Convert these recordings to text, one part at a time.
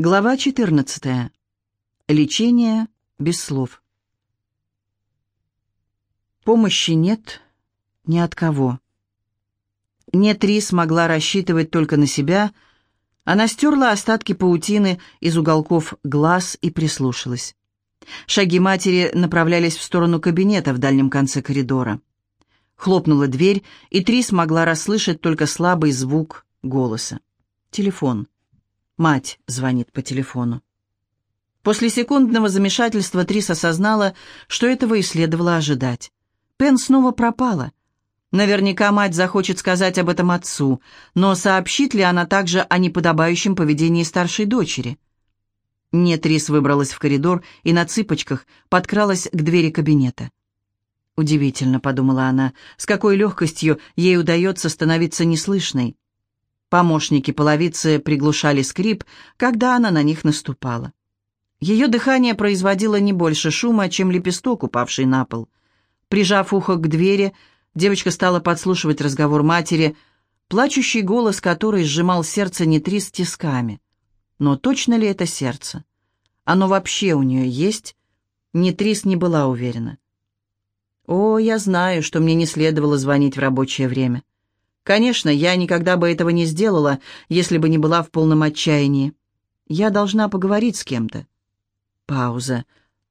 Глава 14. Лечение без слов. Помощи нет ни от кого. Нет Рис могла рассчитывать только на себя. Она стерла остатки паутины из уголков глаз и прислушалась. Шаги матери направлялись в сторону кабинета в дальнем конце коридора. Хлопнула дверь, и Трис могла расслышать только слабый звук голоса. Телефон. Мать звонит по телефону. После секундного замешательства Трис осознала, что этого и следовало ожидать. Пен снова пропала. Наверняка мать захочет сказать об этом отцу, но сообщит ли она также о неподобающем поведении старшей дочери? Нет, Трис выбралась в коридор и на цыпочках подкралась к двери кабинета. «Удивительно», — подумала она, — «с какой легкостью ей удается становиться неслышной». Помощники половицы приглушали скрип, когда она на них наступала. Ее дыхание производило не больше шума, чем лепесток, упавший на пол. Прижав ухо к двери, девочка стала подслушивать разговор матери, плачущий голос которой сжимал сердце не три с тисками. Но точно ли это сердце? Оно вообще у нее есть? Нитрис не была уверена. «О, я знаю, что мне не следовало звонить в рабочее время. Конечно, я никогда бы этого не сделала, если бы не была в полном отчаянии. Я должна поговорить с кем-то. Пауза.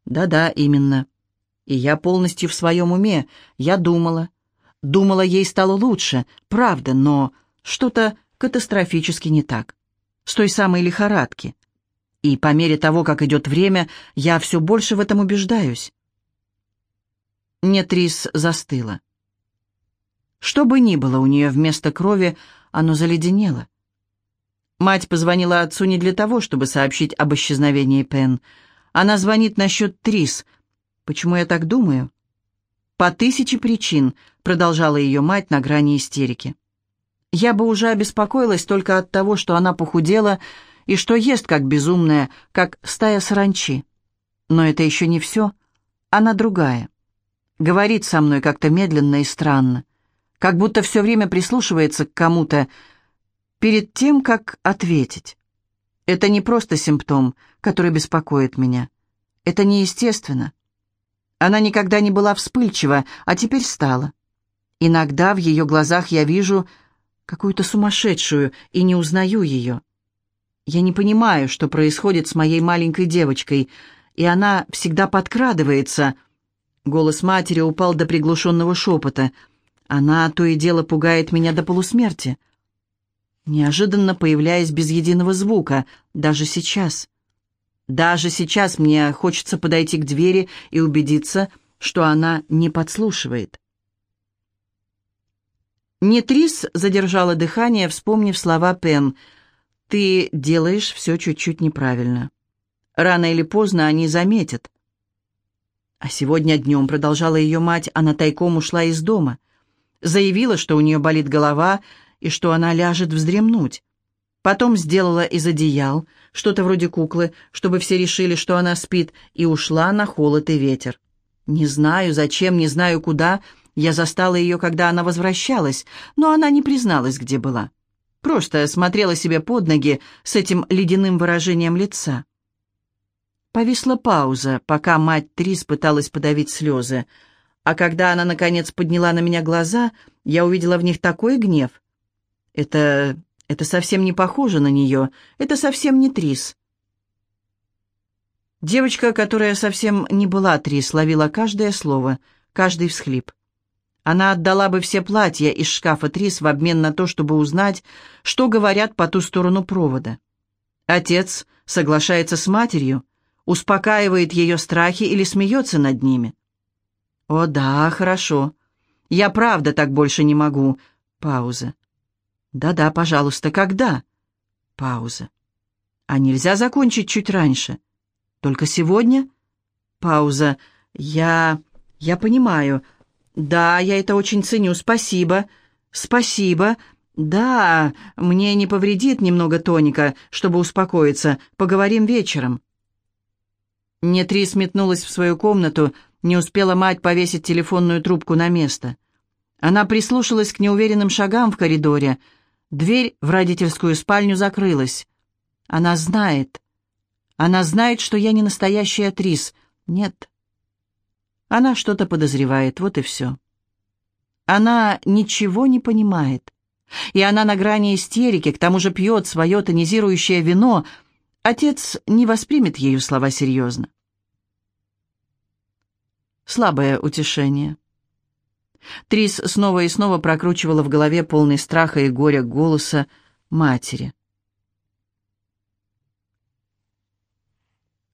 Да-да, именно. И я полностью в своем уме. Я думала. Думала, ей стало лучше, правда, но что-то катастрофически не так. С той самой лихорадки. И по мере того, как идет время, я все больше в этом убеждаюсь. Нетрис застыла. Что бы ни было у нее вместо крови, оно заледенело. Мать позвонила отцу не для того, чтобы сообщить об исчезновении Пен. Она звонит насчет Трис. Почему я так думаю? По тысяче причин, продолжала ее мать на грани истерики. Я бы уже обеспокоилась только от того, что она похудела и что ест как безумная, как стая саранчи. Но это еще не все. Она другая. Говорит со мной как-то медленно и странно как будто все время прислушивается к кому-то перед тем, как ответить. Это не просто симптом, который беспокоит меня. Это неестественно. Она никогда не была вспыльчива, а теперь стала. Иногда в ее глазах я вижу какую-то сумасшедшую и не узнаю ее. Я не понимаю, что происходит с моей маленькой девочкой, и она всегда подкрадывается. Голос матери упал до приглушенного шепота — она то и дело пугает меня до полусмерти. Неожиданно появляясь без единого звука, даже сейчас. Даже сейчас мне хочется подойти к двери и убедиться, что она не подслушивает. Нетрис задержала дыхание, вспомнив слова Пен. «Ты делаешь все чуть-чуть неправильно. Рано или поздно они заметят». А сегодня днем, продолжала ее мать, она тайком ушла из дома. Заявила, что у нее болит голова и что она ляжет вздремнуть. Потом сделала из одеял, что-то вроде куклы, чтобы все решили, что она спит, и ушла на холод и ветер. Не знаю, зачем, не знаю, куда. Я застала ее, когда она возвращалась, но она не призналась, где была. Просто смотрела себе под ноги с этим ледяным выражением лица. Повисла пауза, пока мать Трис пыталась подавить слезы. А когда она, наконец, подняла на меня глаза, я увидела в них такой гнев. Это... это совсем не похоже на нее. Это совсем не Трис. Девочка, которая совсем не была Трис, ловила каждое слово, каждый всхлип. Она отдала бы все платья из шкафа Трис в обмен на то, чтобы узнать, что говорят по ту сторону провода. Отец соглашается с матерью, успокаивает ее страхи или смеется над ними. «О, да, хорошо. Я правда так больше не могу». Пауза. «Да-да, пожалуйста, когда?» Пауза. «А нельзя закончить чуть раньше?» «Только сегодня?» Пауза. «Я... я понимаю. Да, я это очень ценю. Спасибо. Спасибо. Да, мне не повредит немного тоника, чтобы успокоиться. Поговорим вечером». Нетри сметнулась в свою комнату, не успела мать повесить телефонную трубку на место. Она прислушалась к неуверенным шагам в коридоре. Дверь в родительскую спальню закрылась. Она знает. Она знает, что я не настоящая Трис. Нет. Она что-то подозревает, вот и все. Она ничего не понимает. И она на грани истерики, к тому же пьет свое тонизирующее вино. Отец не воспримет ее слова серьезно. Слабое утешение. Трис снова и снова прокручивала в голове полный страха и горя голоса матери.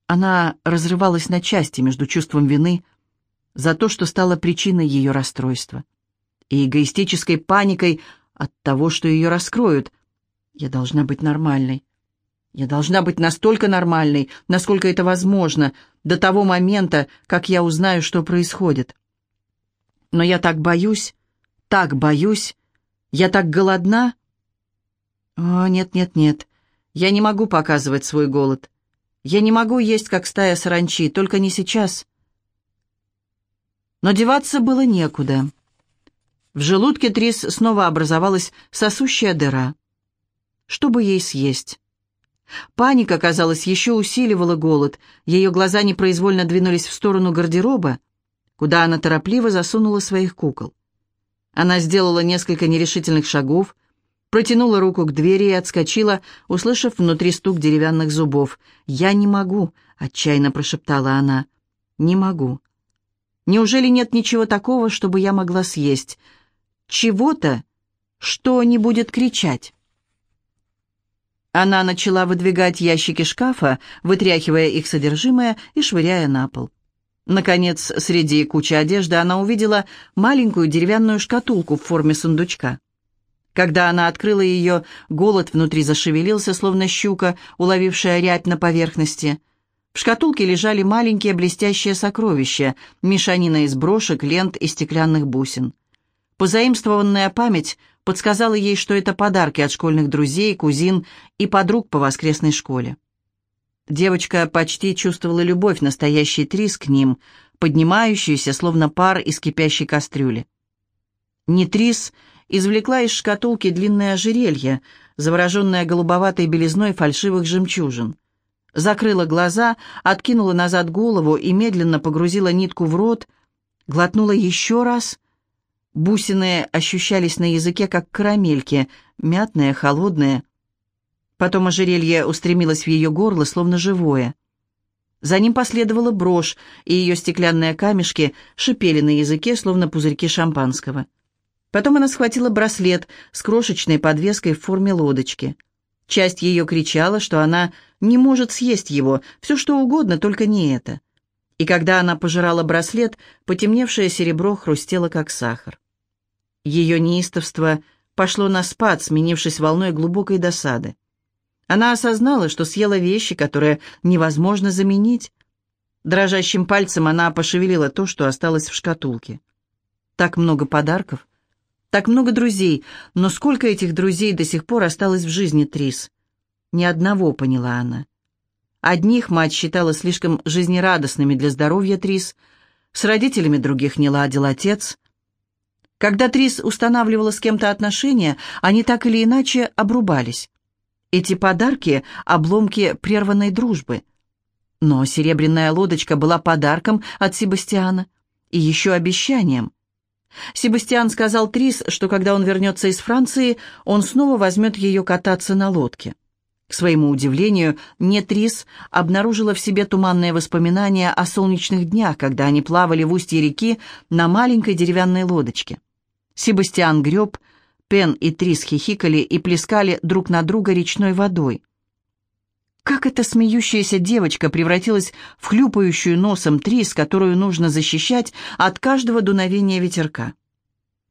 Она разрывалась на части между чувством вины за то, что стало причиной ее расстройства, и эгоистической паникой от того, что ее раскроют. Я должна быть нормальной. Я должна быть настолько нормальной, насколько это возможно, до того момента, как я узнаю, что происходит. Но я так боюсь, так боюсь, я так голодна. О, нет-нет-нет, я не могу показывать свой голод. Я не могу есть, как стая саранчи, только не сейчас. Но деваться было некуда. В желудке Трис снова образовалась сосущая дыра. Что бы ей съесть? Паника, казалось, еще усиливала голод. Ее глаза непроизвольно двинулись в сторону гардероба, куда она торопливо засунула своих кукол. Она сделала несколько нерешительных шагов, протянула руку к двери и отскочила, услышав внутри стук деревянных зубов. «Я не могу», — отчаянно прошептала она. «Не могу. Неужели нет ничего такого, чтобы я могла съесть? Чего-то, что не будет кричать?» Она начала выдвигать ящики шкафа, вытряхивая их содержимое и швыряя на пол. Наконец, среди кучи одежды она увидела маленькую деревянную шкатулку в форме сундучка. Когда она открыла ее, голод внутри зашевелился, словно щука, уловившая рябь на поверхности. В шкатулке лежали маленькие блестящие сокровища, мешанина из брошек, лент и стеклянных бусин. Позаимствованная память подсказала ей, что это подарки от школьных друзей, кузин и подруг по воскресной школе. Девочка почти чувствовала любовь настоящий Трис к ним, поднимающуюся, словно пар из кипящей кастрюли. Не Трис извлекла из шкатулки длинное ожерелье, завороженное голубоватой белизной фальшивых жемчужин. Закрыла глаза, откинула назад голову и медленно погрузила нитку в рот, глотнула еще раз — Бусины ощущались на языке, как карамельки, мятные, холодные. Потом ожерелье устремилось в ее горло, словно живое. За ним последовала брошь, и ее стеклянные камешки шипели на языке, словно пузырьки шампанского. Потом она схватила браслет с крошечной подвеской в форме лодочки. Часть ее кричала, что она не может съесть его, все что угодно, только не это. И когда она пожирала браслет, потемневшее серебро хрустело, как сахар. Ее неистовство пошло на спад, сменившись волной глубокой досады. Она осознала, что съела вещи, которые невозможно заменить. Дрожащим пальцем она пошевелила то, что осталось в шкатулке. Так много подарков, так много друзей, но сколько этих друзей до сих пор осталось в жизни Трис? Ни одного, поняла она. Одних мать считала слишком жизнерадостными для здоровья Трис, с родителями других не ладил отец, когда Трис устанавливала с кем-то отношения, они так или иначе обрубались. Эти подарки — обломки прерванной дружбы. Но серебряная лодочка была подарком от Себастьяна и еще обещанием. Себастьян сказал Трис, что когда он вернется из Франции, он снова возьмет ее кататься на лодке. К своему удивлению, не Трис обнаружила в себе туманные воспоминания о солнечных днях, когда они плавали в устье реки на маленькой деревянной лодочке. Себастьян греб, Пен и Трис хихикали и плескали друг на друга речной водой. Как эта смеющаяся девочка превратилась в хлюпающую носом Трис, которую нужно защищать от каждого дуновения ветерка.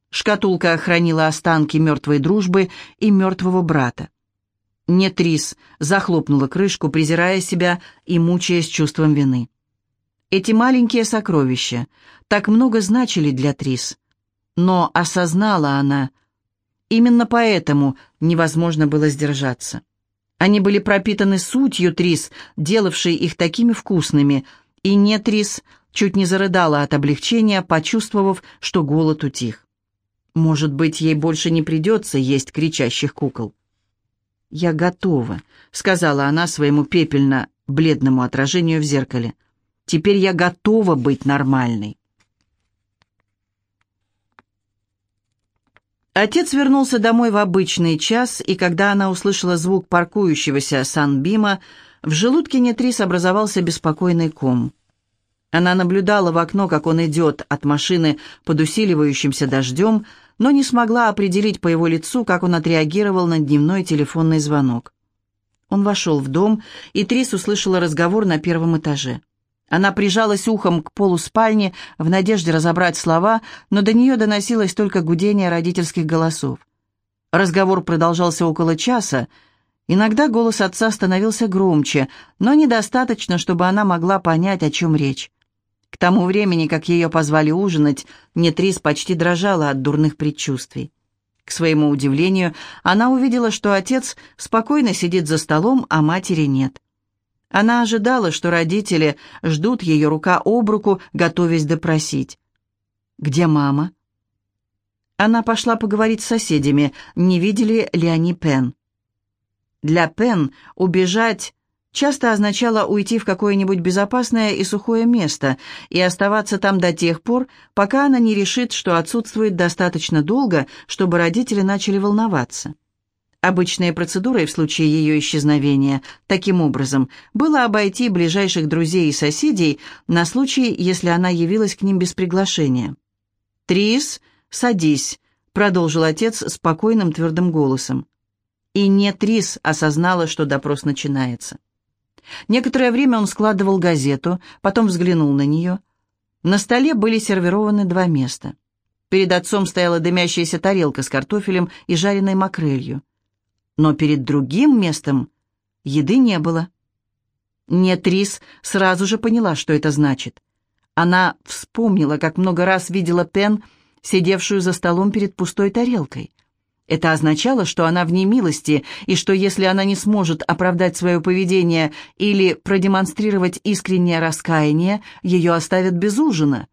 Шкатулка охранила останки мертвой дружбы и мертвого брата. Не Трис захлопнула крышку, презирая себя и мучаясь чувством вины. Эти маленькие сокровища так много значили для Трис. Но осознала она, именно поэтому невозможно было сдержаться. Они были пропитаны сутью Трис, делавшей их такими вкусными, и не Трис чуть не зарыдала от облегчения, почувствовав, что голод утих. Может быть, ей больше не придется есть кричащих кукол. «Я готова», — сказала она своему пепельно бледному отражению в зеркале. «Теперь я готова быть нормальной». Отец вернулся домой в обычный час, и когда она услышала звук паркующегося Санбима, в желудке Нетрис образовался беспокойный ком. Она наблюдала в окно, как он идет от машины под усиливающимся дождем, но не смогла определить по его лицу, как он отреагировал на дневной телефонный звонок. Он вошел в дом, и Трис услышала разговор на первом этаже. Она прижалась ухом к полу спальни в надежде разобрать слова, но до нее доносилось только гудение родительских голосов. Разговор продолжался около часа. Иногда голос отца становился громче, но недостаточно, чтобы она могла понять, о чем речь. К тому времени, как ее позвали ужинать, Нетрис почти дрожала от дурных предчувствий. К своему удивлению, она увидела, что отец спокойно сидит за столом, а матери нет. Она ожидала, что родители ждут ее рука об руку, готовясь допросить. «Где мама?» Она пошла поговорить с соседями, не видели ли они Пен. Для Пен убежать часто означало уйти в какое-нибудь безопасное и сухое место и оставаться там до тех пор, пока она не решит, что отсутствует достаточно долго, чтобы родители начали волноваться. Обычной процедурой в случае ее исчезновения, таким образом, было обойти ближайших друзей и соседей на случай, если она явилась к ним без приглашения. «Трис, садись», — продолжил отец спокойным твердым голосом. И не Трис осознала, что допрос начинается. Некоторое время он складывал газету, потом взглянул на нее. На столе были сервированы два места. Перед отцом стояла дымящаяся тарелка с картофелем и жареной макрелью но перед другим местом еды не было. Нет, Рис сразу же поняла, что это значит. Она вспомнила, как много раз видела Пен, сидевшую за столом перед пустой тарелкой. Это означало, что она в немилости, и что если она не сможет оправдать свое поведение или продемонстрировать искреннее раскаяние, ее оставят без ужина.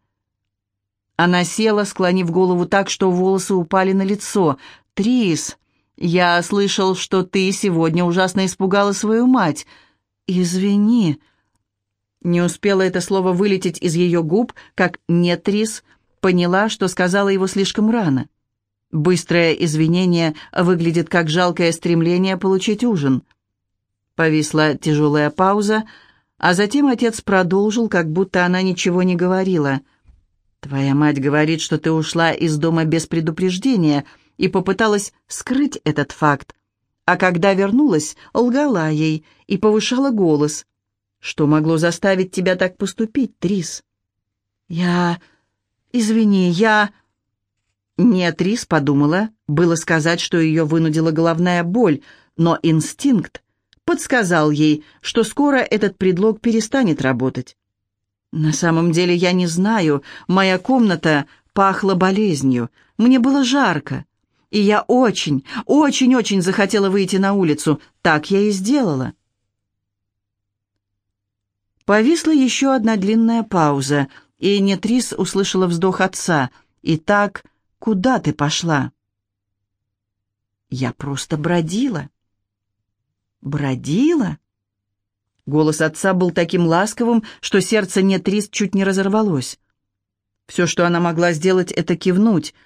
Она села, склонив голову так, что волосы упали на лицо. «Трис!» «Я слышал, что ты сегодня ужасно испугала свою мать. Извини». Не успело это слово вылететь из ее губ, как Нетрис поняла, что сказала его слишком рано. Быстрое извинение выглядит как жалкое стремление получить ужин. Повисла тяжелая пауза, а затем отец продолжил, как будто она ничего не говорила. «Твоя мать говорит, что ты ушла из дома без предупреждения», и попыталась скрыть этот факт, а когда вернулась, лгала ей и повышала голос. «Что могло заставить тебя так поступить, Трис?» «Я... Извини, я...» Нет, Трис подумала, было сказать, что ее вынудила головная боль, но инстинкт подсказал ей, что скоро этот предлог перестанет работать. «На самом деле я не знаю, моя комната пахла болезнью, мне было жарко и я очень, очень-очень захотела выйти на улицу. Так я и сделала. Повисла еще одна длинная пауза, и Нетрис услышала вздох отца. «Итак, куда ты пошла?» «Я просто бродила». «Бродила?» Голос отца был таким ласковым, что сердце Нетрис чуть не разорвалось. Все, что она могла сделать, это кивнуть —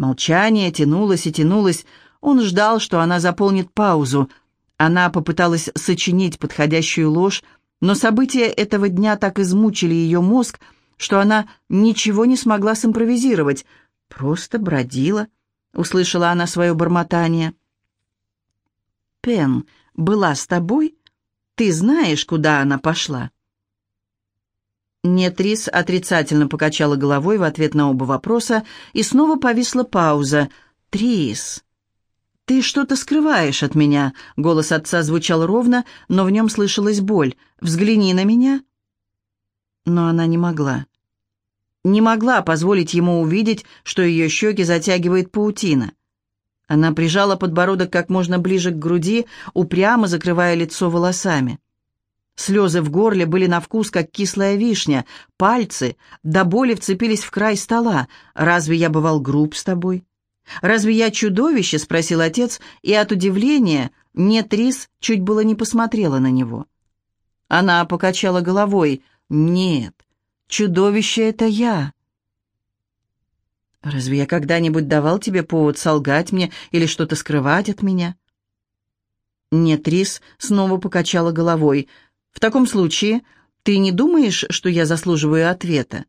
Молчание тянулось и тянулось. Он ждал, что она заполнит паузу. Она попыталась сочинить подходящую ложь, но события этого дня так измучили ее мозг, что она ничего не смогла симпровизировать. «Просто бродила», — услышала она свое бормотание. «Пен была с тобой? Ты знаешь, куда она пошла?» Нет, Рис отрицательно покачала головой в ответ на оба вопроса, и снова повисла пауза. «Трис, ты что-то скрываешь от меня?» Голос отца звучал ровно, но в нем слышалась боль. «Взгляни на меня». Но она не могла. Не могла позволить ему увидеть, что ее щеки затягивает паутина. Она прижала подбородок как можно ближе к груди, упрямо закрывая лицо волосами. Слезы в горле были на вкус, как кислая вишня. Пальцы до боли вцепились в край стола. «Разве я бывал груб с тобой?» «Разве я чудовище?» — спросил отец, и от удивления нет Рис чуть было не посмотрела на него. Она покачала головой. «Нет, чудовище — это я». «Разве я когда-нибудь давал тебе повод солгать мне или что-то скрывать от меня?» Нет, Рис снова покачала головой. «В таком случае ты не думаешь, что я заслуживаю ответа?»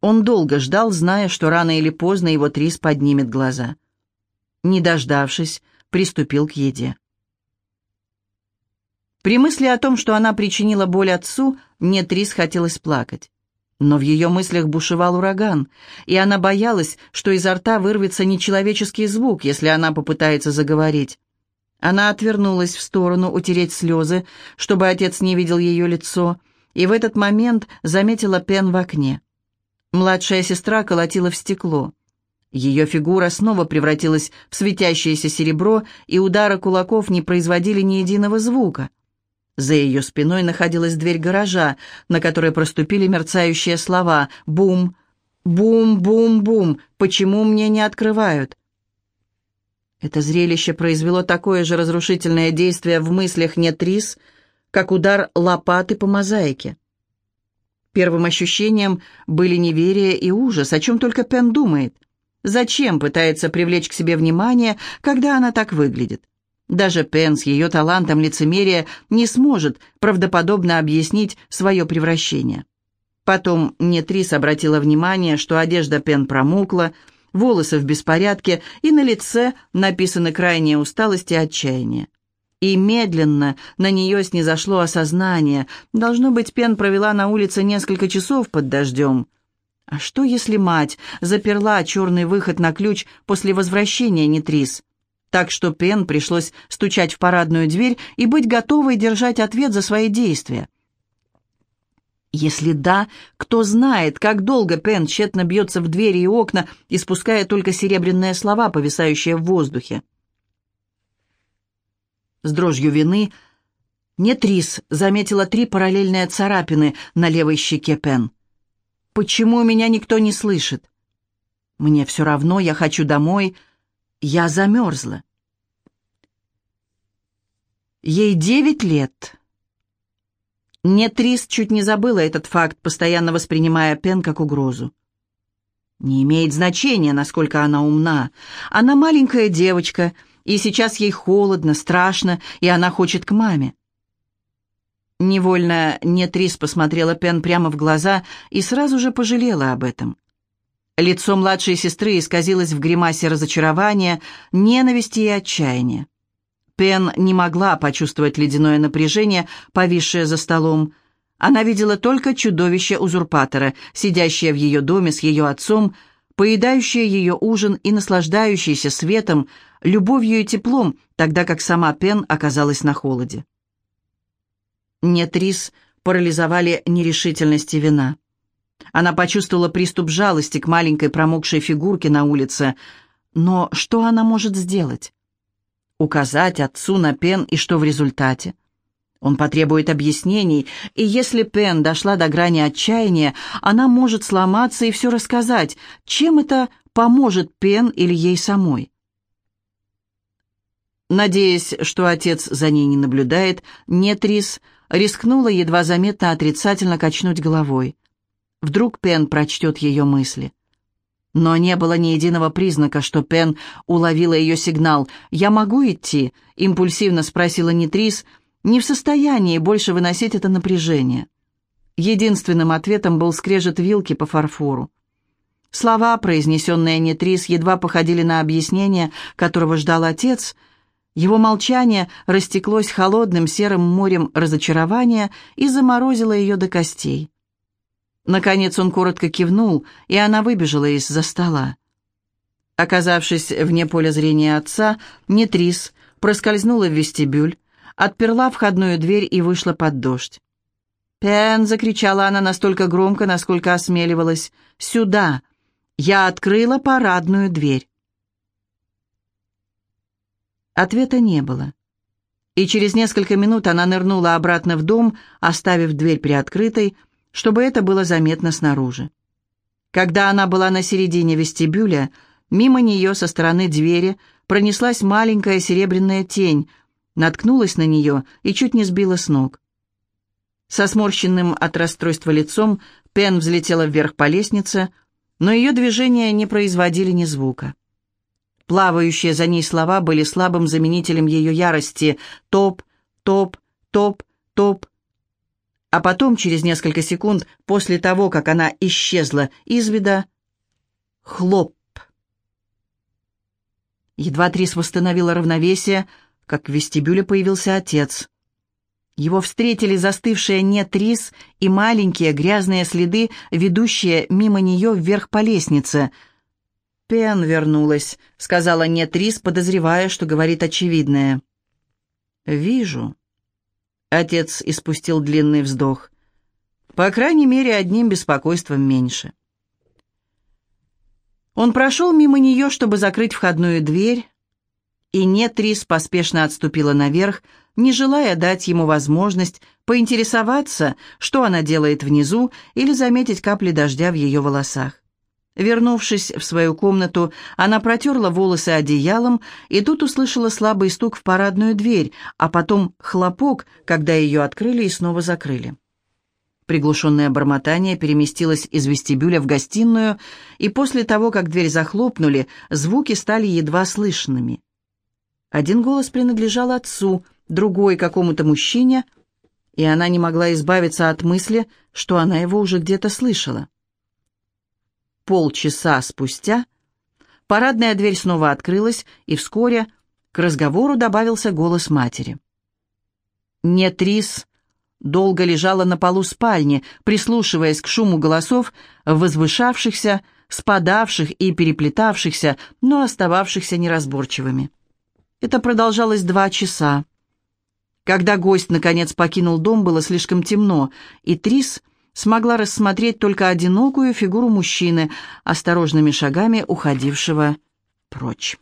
Он долго ждал, зная, что рано или поздно его Трис поднимет глаза. Не дождавшись, приступил к еде. При мысли о том, что она причинила боль отцу, мне Трис хотелось плакать. Но в ее мыслях бушевал ураган, и она боялась, что изо рта вырвется нечеловеческий звук, если она попытается заговорить. Она отвернулась в сторону утереть слезы, чтобы отец не видел ее лицо, и в этот момент заметила Пен в окне. Младшая сестра колотила в стекло. Ее фигура снова превратилась в светящееся серебро, и удары кулаков не производили ни единого звука. За ее спиной находилась дверь гаража, на которой проступили мерцающие слова «Бум! Бум! Бум! Бум! Почему мне не открывают?» Это зрелище произвело такое же разрушительное действие в мыслях Нетрис, как удар лопаты по мозаике. Первым ощущением были неверие и ужас, о чем только Пен думает. Зачем пытается привлечь к себе внимание, когда она так выглядит? Даже Пен с ее талантом лицемерия не сможет правдоподобно объяснить свое превращение. Потом Нетрис обратила внимание, что одежда Пен промокла, волосы в беспорядке, и на лице написаны крайняя усталость и отчаяние. И медленно на нее снизошло осознание. Должно быть, Пен провела на улице несколько часов под дождем. А что, если мать заперла черный выход на ключ после возвращения Нитрис? Так что Пен пришлось стучать в парадную дверь и быть готовой держать ответ за свои действия. Если да, кто знает, как долго Пен тщетно бьется в двери и окна, испуская только серебряные слова, повисающие в воздухе. С дрожью вины Нетрис заметила три параллельные царапины на левой щеке Пен. «Почему меня никто не слышит?» «Мне все равно, я хочу домой. Я замерзла». Ей девять лет. Нетрис чуть не забыла этот факт, постоянно воспринимая Пен как угрозу. Не имеет значения, насколько она умна. Она маленькая девочка — и сейчас ей холодно, страшно, и она хочет к маме. Невольно Нетрис посмотрела Пен прямо в глаза и сразу же пожалела об этом. Лицо младшей сестры исказилось в гримасе разочарования, ненависти и отчаяния. Пен не могла почувствовать ледяное напряжение, повисшее за столом. Она видела только чудовище узурпатора, сидящее в ее доме с ее отцом, поедающее ее ужин и наслаждающееся светом, любовью и теплом, тогда как сама Пен оказалась на холоде. Нет, Рис парализовали нерешительность и вина. Она почувствовала приступ жалости к маленькой промокшей фигурке на улице. Но что она может сделать? Указать отцу на Пен и что в результате? Он потребует объяснений, и если Пен дошла до грани отчаяния, она может сломаться и все рассказать, чем это поможет Пен или ей самой. Надеясь, что отец за ней не наблюдает, Нетрис рискнула едва заметно отрицательно качнуть головой. Вдруг Пен прочтет ее мысли. Но не было ни единого признака, что Пен уловила ее сигнал. «Я могу идти?» — импульсивно спросила Нетрис, не в состоянии больше выносить это напряжение. Единственным ответом был скрежет вилки по фарфору. Слова, произнесенные Нетрис, едва походили на объяснение, которого ждал отец — его молчание растеклось холодным серым морем разочарования и заморозило ее до костей. Наконец он коротко кивнул, и она выбежала из-за стола. Оказавшись вне поля зрения отца, Нетрис проскользнула в вестибюль, отперла входную дверь и вышла под дождь. «Пен!» — закричала она настолько громко, насколько осмеливалась. «Сюда!» Я открыла парадную дверь. Ответа не было. И через несколько минут она нырнула обратно в дом, оставив дверь приоткрытой, чтобы это было заметно снаружи. Когда она была на середине вестибюля, мимо нее со стороны двери пронеслась маленькая серебряная тень, наткнулась на нее и чуть не сбила с ног. Со сморщенным от расстройства лицом Пен взлетела вверх по лестнице, но ее движения не производили ни звука. Плавающие за ней слова были слабым заменителем ее ярости. Топ, топ, топ, топ. А потом, через несколько секунд, после того, как она исчезла из вида, хлоп. Едва Трис восстановила равновесие, как в вестибюле появился отец. Его встретили застывшие нет Трис и маленькие грязные следы, ведущие мимо нее вверх по лестнице. «Пен вернулась», — сказала нет Трис, подозревая, что говорит очевидное. «Вижу». Отец испустил длинный вздох. «По крайней мере, одним беспокойством меньше». Он прошел мимо нее, чтобы закрыть входную дверь, и Нетрис поспешно отступила наверх, не желая дать ему возможность поинтересоваться, что она делает внизу, или заметить капли дождя в ее волосах. Вернувшись в свою комнату, она протерла волосы одеялом, и тут услышала слабый стук в парадную дверь, а потом хлопок, когда ее открыли и снова закрыли. Приглушенное бормотание переместилось из вестибюля в гостиную, и после того, как дверь захлопнули, звуки стали едва слышными. Один голос принадлежал отцу, другой — какому-то мужчине, и она не могла избавиться от мысли, что она его уже где-то слышала. Полчаса спустя парадная дверь снова открылась, и вскоре к разговору добавился голос матери. «Нет, Рис долго лежала на полу спальни, прислушиваясь к шуму голосов, возвышавшихся, спадавших и переплетавшихся, но остававшихся неразборчивыми. Это продолжалось два часа. Когда гость, наконец, покинул дом, было слишком темно, и Трис смогла рассмотреть только одинокую фигуру мужчины, осторожными шагами уходившего прочь.